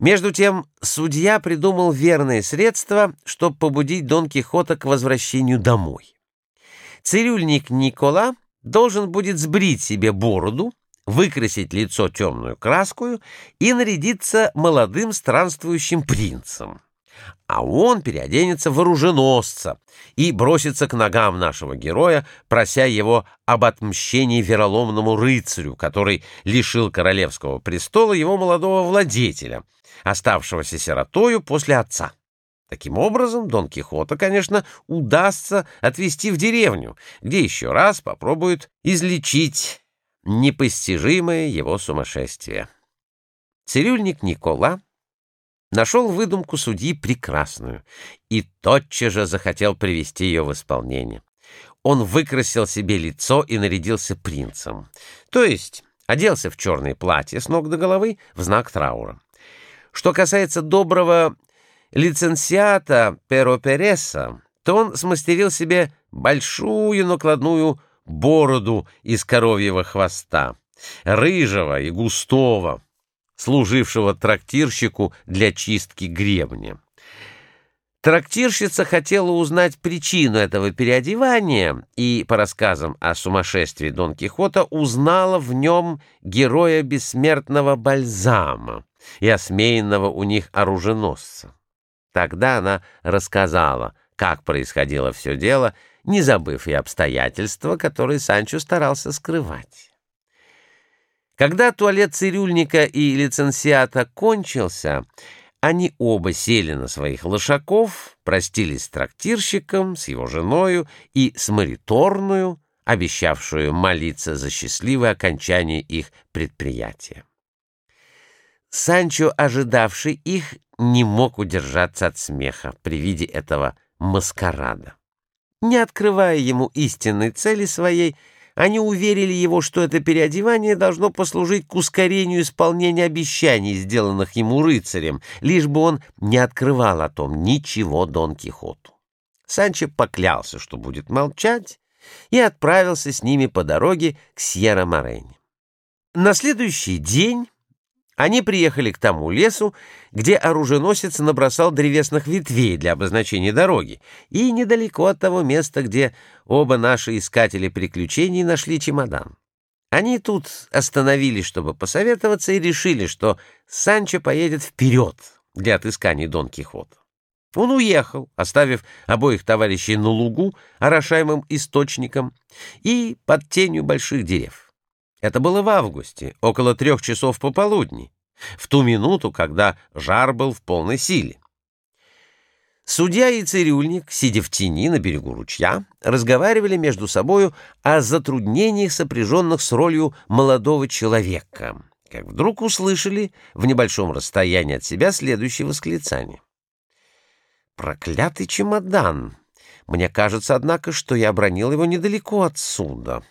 Между тем, судья придумал верное средство, чтобы побудить Дон Кихота к возвращению домой. Цирюльник Никола должен будет сбрить себе бороду, выкрасить лицо темную краскую и нарядиться молодым странствующим принцем. А он переоденется в оруженосца и бросится к ногам нашего героя, прося его об отмщении вероломному рыцарю, который лишил королевского престола его молодого владетеля, оставшегося сиротою после отца. Таким образом, Дон Кихота, конечно, удастся отвезти в деревню, где еще раз попробуют излечить непостижимое его сумасшествие. Цирюльник Никола нашел выдумку судьи прекрасную и тотчас же захотел привести ее в исполнение. Он выкрасил себе лицо и нарядился принцем, то есть оделся в черное платье с ног до головы в знак траура. Что касается доброго лицензиата Перо Переса, то он смастерил себе большую накладную бороду из коровьего хвоста, рыжего и густого, служившего трактирщику для чистки гребня. Трактирщица хотела узнать причину этого переодевания и, по рассказам о сумасшествии Дон Кихота, узнала в нем героя бессмертного Бальзама и осмеянного у них оруженосца. Тогда она рассказала, как происходило все дело, не забыв и обстоятельства, которые Санчо старался скрывать. Когда туалет цирюльника и лицензиата кончился, они оба сели на своих лошаков, простились с трактирщиком, с его женою и с Мариторную, обещавшую молиться за счастливое окончание их предприятия. Санчо, ожидавший их, не мог удержаться от смеха при виде этого маскарада. Не открывая ему истинной цели своей, они уверили его, что это переодевание должно послужить к ускорению исполнения обещаний, сделанных ему рыцарем, лишь бы он не открывал о том ничего Дон Кихоту. Санчо поклялся, что будет молчать, и отправился с ними по дороге к Сьерра-Морене. На следующий день они приехали к тому лесу, где оруженосец набросал древесных ветвей для обозначения дороги, и недалеко от того места, где оба наши искатели приключений нашли чемодан. Они тут остановились, чтобы посоветоваться, и решили, что Санчо поедет вперед для отыскания Дон Кихота. Он уехал, оставив обоих товарищей на лугу, орошаемым источником, и под тенью больших деревьев. Это было в августе, около трех часов пополудни, в ту минуту, когда жар был в полной силе. Судья и цирюльник, сидя в тени на берегу ручья, разговаривали между собою о затруднениях, сопряженных с ролью молодого человека, как вдруг услышали в небольшом расстоянии от себя следующее восклицание. «Проклятый чемодан! Мне кажется, однако, что я обронил его недалеко отсюда».